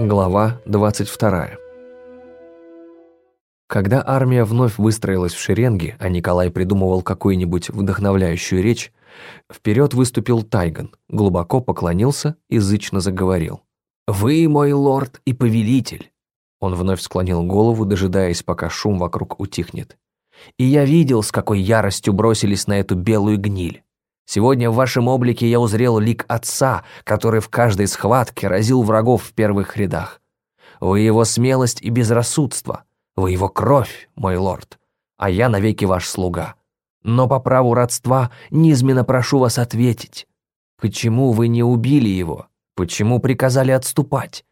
Глава 22. Когда армия вновь выстроилась в шеренги, а Николай придумывал какую-нибудь вдохновляющую речь, вперед выступил Тайган, глубоко поклонился и зычно заговорил. «Вы мой лорд и повелитель!» Он вновь склонил голову, дожидаясь, пока шум вокруг утихнет. «И я видел, с какой яростью бросились на эту белую гниль. Сегодня в вашем облике я узрел лик отца, который в каждой схватке разил врагов в первых рядах. Вы его смелость и безрассудство, вы его кровь, мой лорд, а я навеки ваш слуга. Но по праву родства низменно прошу вас ответить. Почему вы не убили его? Почему приказали отступать?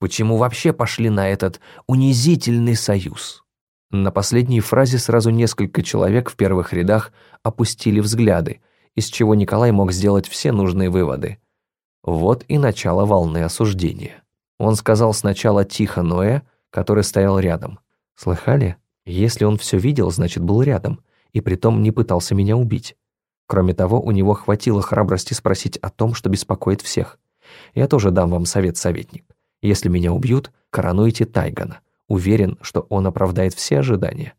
Почему вообще пошли на этот унизительный союз?» На последней фразе сразу несколько человек в первых рядах опустили взгляды, из чего Николай мог сделать все нужные выводы. Вот и начало волны осуждения. Он сказал сначала тихо Ноэ, который стоял рядом. «Слыхали? Если он все видел, значит, был рядом, и притом не пытался меня убить. Кроме того, у него хватило храбрости спросить о том, что беспокоит всех. Я тоже дам вам совет, советник. Если меня убьют, коронуйте Тайгана. Уверен, что он оправдает все ожидания».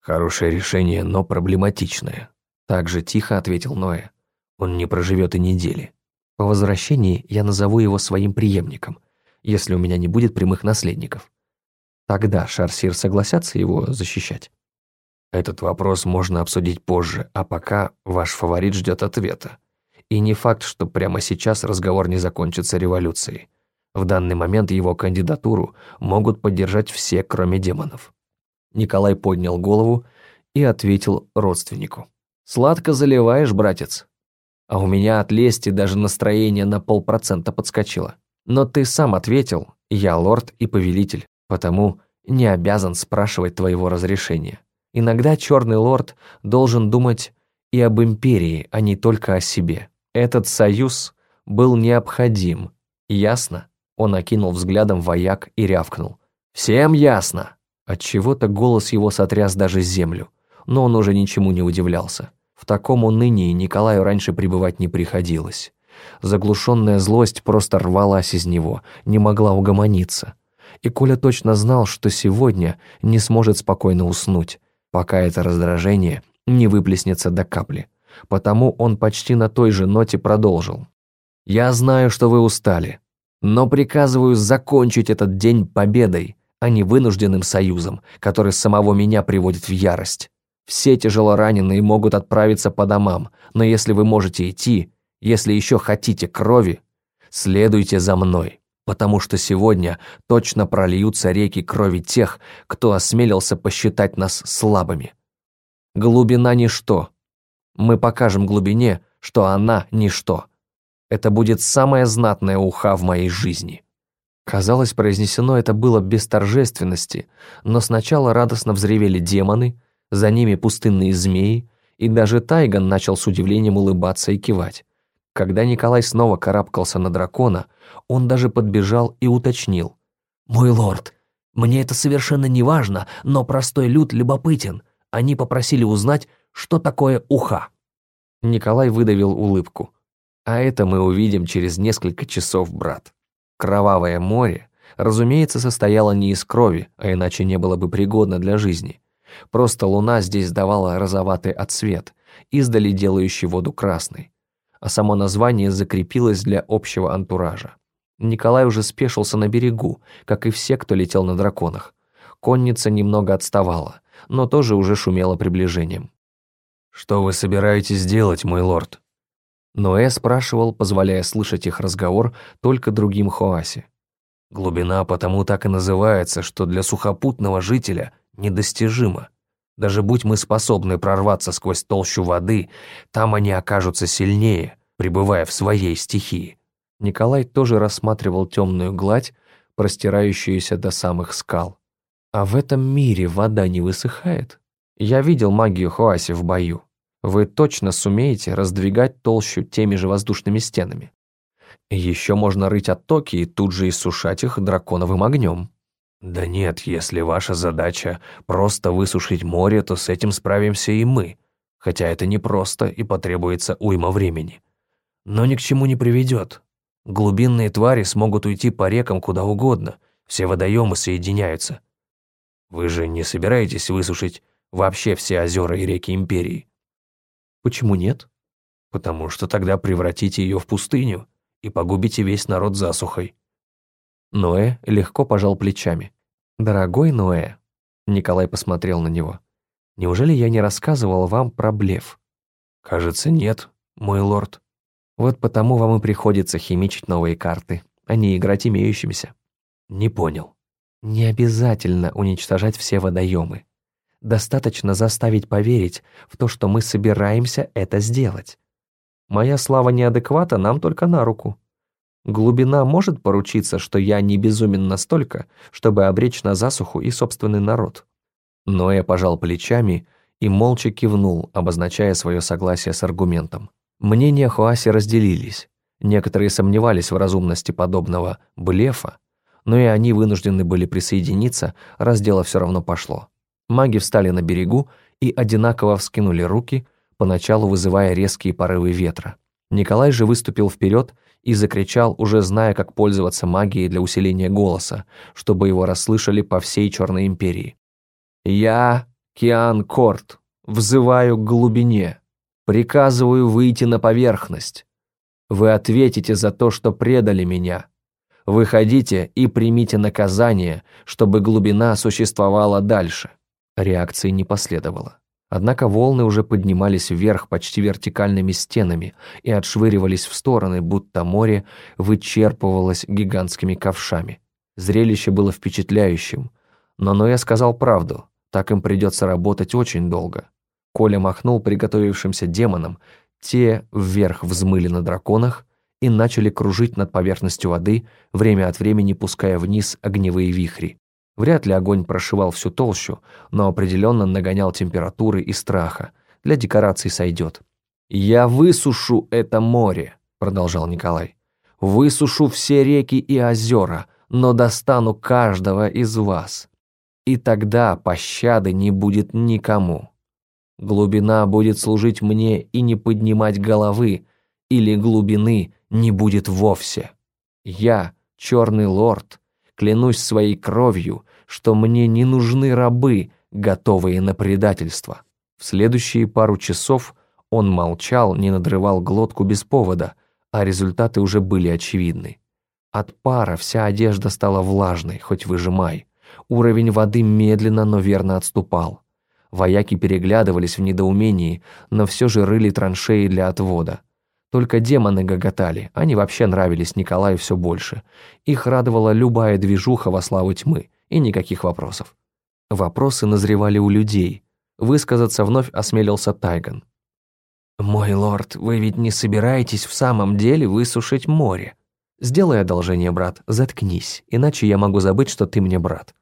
«Хорошее решение, но проблематичное», так же тихо ответил Ноэ. Он не проживет и недели. По возвращении я назову его своим преемником, если у меня не будет прямых наследников. Тогда Шарсир согласятся его защищать. Этот вопрос можно обсудить позже, а пока ваш фаворит ждет ответа. И не факт, что прямо сейчас разговор не закончится революцией. В данный момент его кандидатуру могут поддержать все, кроме демонов. Николай поднял голову и ответил родственнику. Сладко заливаешь, братец. А у меня от лести даже настроение на полпроцента подскочило. Но ты сам ответил, я лорд и повелитель, потому не обязан спрашивать твоего разрешения. Иногда черный лорд должен думать и об империи, а не только о себе. Этот союз был необходим. Ясно? Он окинул взглядом вояк и рявкнул. «Всем ясно!» Отчего-то голос его сотряс даже землю, но он уже ничему не удивлялся. В таком унынии Николаю раньше пребывать не приходилось. Заглушенная злость просто рвалась из него, не могла угомониться. И Коля точно знал, что сегодня не сможет спокойно уснуть, пока это раздражение не выплеснется до капли. Потому он почти на той же ноте продолжил. «Я знаю, что вы устали, но приказываю закончить этот день победой, а не вынужденным союзом, который самого меня приводит в ярость. Все тяжелораненые могут отправиться по домам, но если вы можете идти, если еще хотите крови, следуйте за мной, потому что сегодня точно прольются реки крови тех, кто осмелился посчитать нас слабыми. Глубина – ничто. Мы покажем глубине, что она – ничто. Это будет самая знатная уха в моей жизни». Казалось, произнесено это было без торжественности, но сначала радостно взревели демоны – за ними пустынные змеи, и даже Тайган начал с удивлением улыбаться и кивать. Когда Николай снова карабкался на дракона, он даже подбежал и уточнил. «Мой лорд, мне это совершенно не важно, но простой люд любопытен. Они попросили узнать, что такое уха». Николай выдавил улыбку. «А это мы увидим через несколько часов, брат. Кровавое море, разумеется, состояло не из крови, а иначе не было бы пригодно для жизни. Просто луна здесь давала розоватый отсвет, издали делающий воду красной. А само название закрепилось для общего антуража. Николай уже спешился на берегу, как и все, кто летел на драконах. Конница немного отставала, но тоже уже шумела приближением. «Что вы собираетесь делать, мой лорд?» Ноэ спрашивал, позволяя слышать их разговор только другим Хоаси. «Глубина потому так и называется, что для сухопутного жителя недостижимо. Даже будь мы способны прорваться сквозь толщу воды, там они окажутся сильнее, пребывая в своей стихии. Николай тоже рассматривал темную гладь, простирающуюся до самых скал. А в этом мире вода не высыхает? Я видел магию Хуаси в бою. Вы точно сумеете раздвигать толщу теми же воздушными стенами. Еще можно рыть оттоки и тут же иссушать их драконовым огнем. «Да нет, если ваша задача просто высушить море, то с этим справимся и мы, хотя это непросто и потребуется уйма времени. Но ни к чему не приведет. Глубинные твари смогут уйти по рекам куда угодно, все водоемы соединяются. Вы же не собираетесь высушить вообще все озера и реки Империи? Почему нет? Потому что тогда превратите ее в пустыню и погубите весь народ засухой. Ноэ легко пожал плечами. «Дорогой Ноэ», — Николай посмотрел на него, — «неужели я не рассказывал вам про блеф?» «Кажется, нет, мой лорд». «Вот потому вам и приходится химичить новые карты, а не играть имеющимися». «Не понял». «Не обязательно уничтожать все водоемы. Достаточно заставить поверить в то, что мы собираемся это сделать. Моя слава неадеквата нам только на руку. Глубина может поручиться, что я не безумен настолько, чтобы обречь на засуху и собственный народ. Но я пожал плечами и молча кивнул, обозначая свое согласие с аргументом. Мнения Хуаси разделились. Некоторые сомневались в разумности подобного блефа, но и они вынуждены были присоединиться, раз дело все равно пошло. Маги встали на берегу и одинаково вскинули руки, поначалу вызывая резкие порывы ветра. Николай же выступил вперед и закричал, уже зная, как пользоваться магией для усиления голоса, чтобы его расслышали по всей Черной Империи. «Я, Киан Корт, взываю к глубине, приказываю выйти на поверхность. Вы ответите за то, что предали меня. Выходите и примите наказание, чтобы глубина существовала дальше». Реакции не последовало. Однако волны уже поднимались вверх почти вертикальными стенами и отшвыривались в стороны, будто море вычерпывалось гигантскими ковшами. Зрелище было впечатляющим, но Ноя сказал правду, так им придется работать очень долго. Коля махнул приготовившимся демонам, те вверх взмыли на драконах и начали кружить над поверхностью воды, время от времени пуская вниз огневые вихри. Вряд ли огонь прошивал всю толщу, но определенно нагонял температуры и страха. Для декораций сойдет. «Я высушу это море», — продолжал Николай. «Высушу все реки и озера, но достану каждого из вас. И тогда пощады не будет никому. Глубина будет служить мне и не поднимать головы, или глубины не будет вовсе. Я, черный лорд, клянусь своей кровью, что мне не нужны рабы, готовые на предательство. В следующие пару часов он молчал, не надрывал глотку без повода, а результаты уже были очевидны. От пара вся одежда стала влажной, хоть выжимай. Уровень воды медленно, но верно отступал. Вояки переглядывались в недоумении, но все же рыли траншеи для отвода. Только демоны гоготали, они вообще нравились Николаю все больше. Их радовала любая движуха во славу тьмы, и никаких вопросов. Вопросы назревали у людей. Высказаться вновь осмелился Тайган. «Мой лорд, вы ведь не собираетесь в самом деле высушить море? Сделай одолжение, брат, заткнись, иначе я могу забыть, что ты мне брат».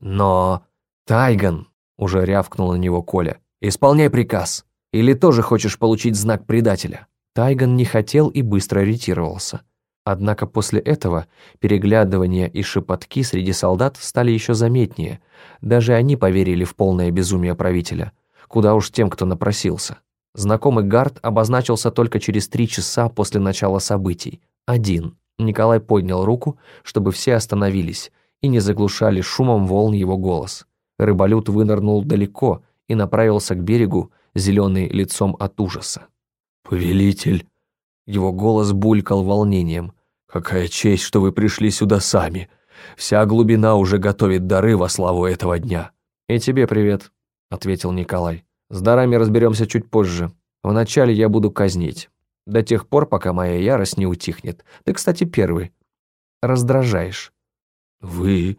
«Но...» «Тайган!» — уже рявкнул на него Коля. «Исполняй приказ. Или тоже хочешь получить знак предателя?» Тайган не хотел и быстро ретировался. Однако после этого переглядывания и шепотки среди солдат стали еще заметнее. Даже они поверили в полное безумие правителя. Куда уж тем, кто напросился. Знакомый гард обозначился только через три часа после начала событий. Один. Николай поднял руку, чтобы все остановились и не заглушали шумом волн его голос. Рыболют вынырнул далеко и направился к берегу, зеленый лицом от ужаса. «Повелитель!» Его голос булькал волнением. «Какая честь, что вы пришли сюда сами! Вся глубина уже готовит дары во славу этого дня!» «И тебе привет», — ответил Николай. «С дарами разберемся чуть позже. Вначале я буду казнить. До тех пор, пока моя ярость не утихнет. Ты, кстати, первый. Раздражаешь». «Вы...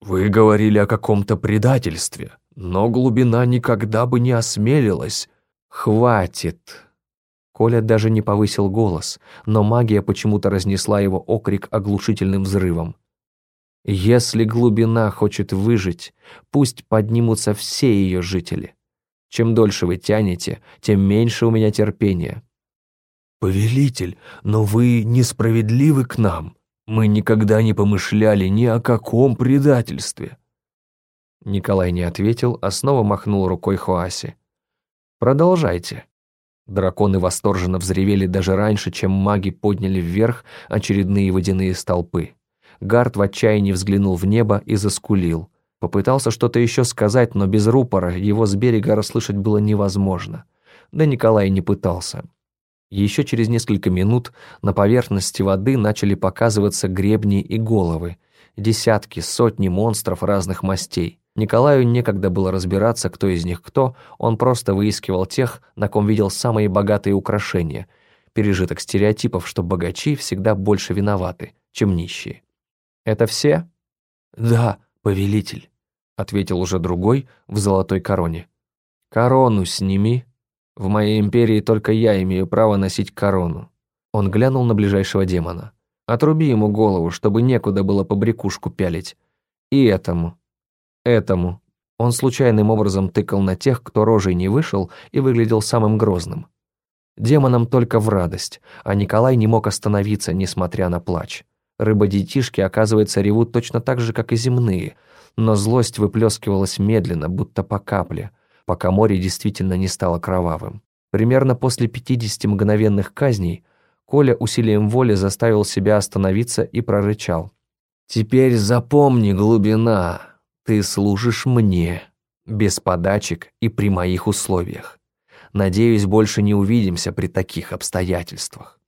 вы говорили о каком-то предательстве, но глубина никогда бы не осмелилась». «Хватит», Коля даже не повысил голос, но магия почему-то разнесла его окрик оглушительным взрывом. «Если глубина хочет выжить, пусть поднимутся все ее жители. Чем дольше вы тянете, тем меньше у меня терпения». «Повелитель, но вы несправедливы к нам. Мы никогда не помышляли ни о каком предательстве». Николай не ответил, а снова махнул рукой Хуаси. «Продолжайте». Драконы восторженно взревели даже раньше, чем маги подняли вверх очередные водяные столпы. Гард в отчаянии взглянул в небо и заскулил. Попытался что-то еще сказать, но без рупора его с берега расслышать было невозможно. Да Николай не пытался. Еще через несколько минут на поверхности воды начали показываться гребни и головы. Десятки, сотни монстров разных мастей. Николаю некогда было разбираться, кто из них кто, он просто выискивал тех, на ком видел самые богатые украшения, пережиток стереотипов, что богачи всегда больше виноваты, чем нищие. «Это все?» «Да, повелитель», — ответил уже другой в золотой короне. «Корону сними. В моей империи только я имею право носить корону». Он глянул на ближайшего демона. «Отруби ему голову, чтобы некуда было побрякушку пялить. И этому этому. Он случайным образом тыкал на тех, кто рожей не вышел и выглядел самым грозным. Демонам только в радость, а Николай не мог остановиться, несмотря на плач. Рыбы-детишки, оказывается, ревут точно так же, как и земные, но злость выплескивалась медленно, будто по капле, пока море действительно не стало кровавым. Примерно после 50 мгновенных казней Коля усилием воли заставил себя остановиться и прорычал. «Теперь запомни, глубина, ты служишь мне, без подачек и при моих условиях. Надеюсь, больше не увидимся при таких обстоятельствах».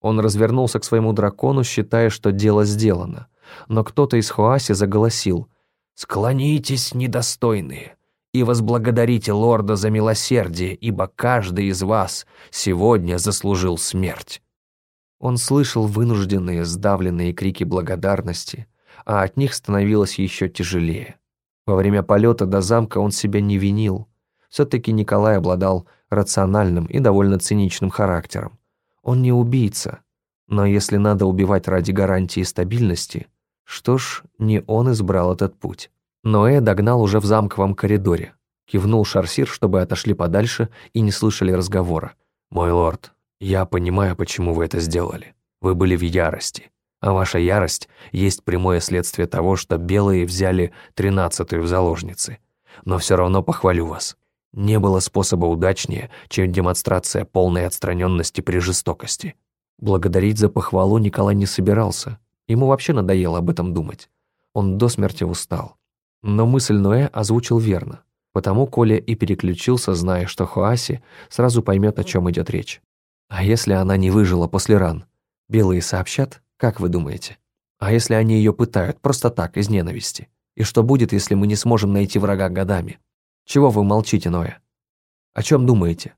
Он развернулся к своему дракону, считая, что дело сделано. Но кто-то из Хуаси заголосил «Склонитесь, недостойные, и возблагодарите лорда за милосердие, ибо каждый из вас сегодня заслужил смерть». Он слышал вынужденные, сдавленные крики благодарности, а от них становилось еще тяжелее. Во время полета до замка он себя не винил. Все-таки Николай обладал рациональным и довольно циничным характером. Он не убийца, но если надо убивать ради гарантии стабильности, что ж, не он избрал этот путь. Ноэ догнал уже в замковом коридоре. Кивнул Шарсир, чтобы отошли подальше и не слышали разговора. «Мой лорд, я понимаю, почему вы это сделали. Вы были в ярости. А ваша ярость есть прямое следствие того, что белые взяли тринадцатую в заложницы. Но все равно похвалю вас. Не было способа удачнее, чем демонстрация полной отстраненности при жестокости. Благодарить за похвалу Николай не собирался. Ему вообще надоело об этом думать. Он до смерти устал. Но мысль Ноэ озвучил верно. Потому Коля и переключился, зная, что Хуаси сразу поймет, о чем идет речь. А если она не выжила после ран? Белые сообщат? Как вы думаете? А если они ее пытают просто так, из ненависти? И что будет, если мы не сможем найти врага годами? Чего вы молчите, Ноя? О чем думаете?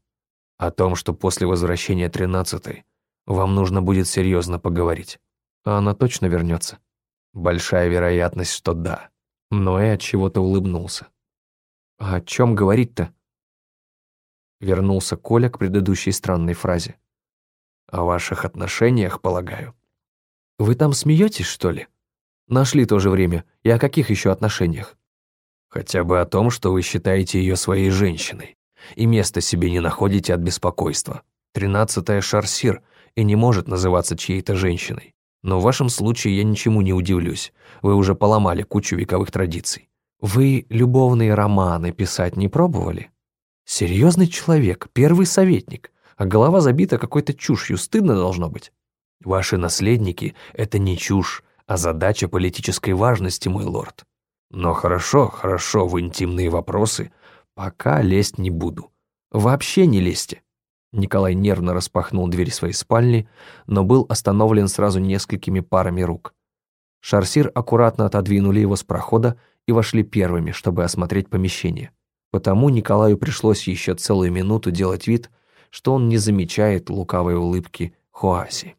О том, что после возвращения тринадцатой вам нужно будет серьезно поговорить. А она точно вернется? Большая вероятность, что да. Ноя от чего-то улыбнулся. А о чем говорить-то? Вернулся Коля к предыдущей странной фразе. О ваших отношениях, полагаю. Вы там смеетесь, что ли? Нашли то же время. И о каких еще отношениях? Хотя бы о том, что вы считаете ее своей женщиной. И места себе не находите от беспокойства. Тринадцатая шарсир и не может называться чьей-то женщиной. Но в вашем случае я ничему не удивлюсь. Вы уже поломали кучу вековых традиций. Вы любовные романы писать не пробовали? Серьезный человек, первый советник, а голова забита какой-то чушью, стыдно должно быть. Ваши наследники — это не чушь, а задача политической важности, мой лорд. Но хорошо, хорошо, в интимные вопросы пока лезть не буду. Вообще не лезьте. Николай нервно распахнул дверь своей спальни, но был остановлен сразу несколькими парами рук. Шарсир аккуратно отодвинули его с прохода и вошли первыми, чтобы осмотреть помещение. Потому Николаю пришлось еще целую минуту делать вид, что он не замечает лукавой улыбки Хуаси.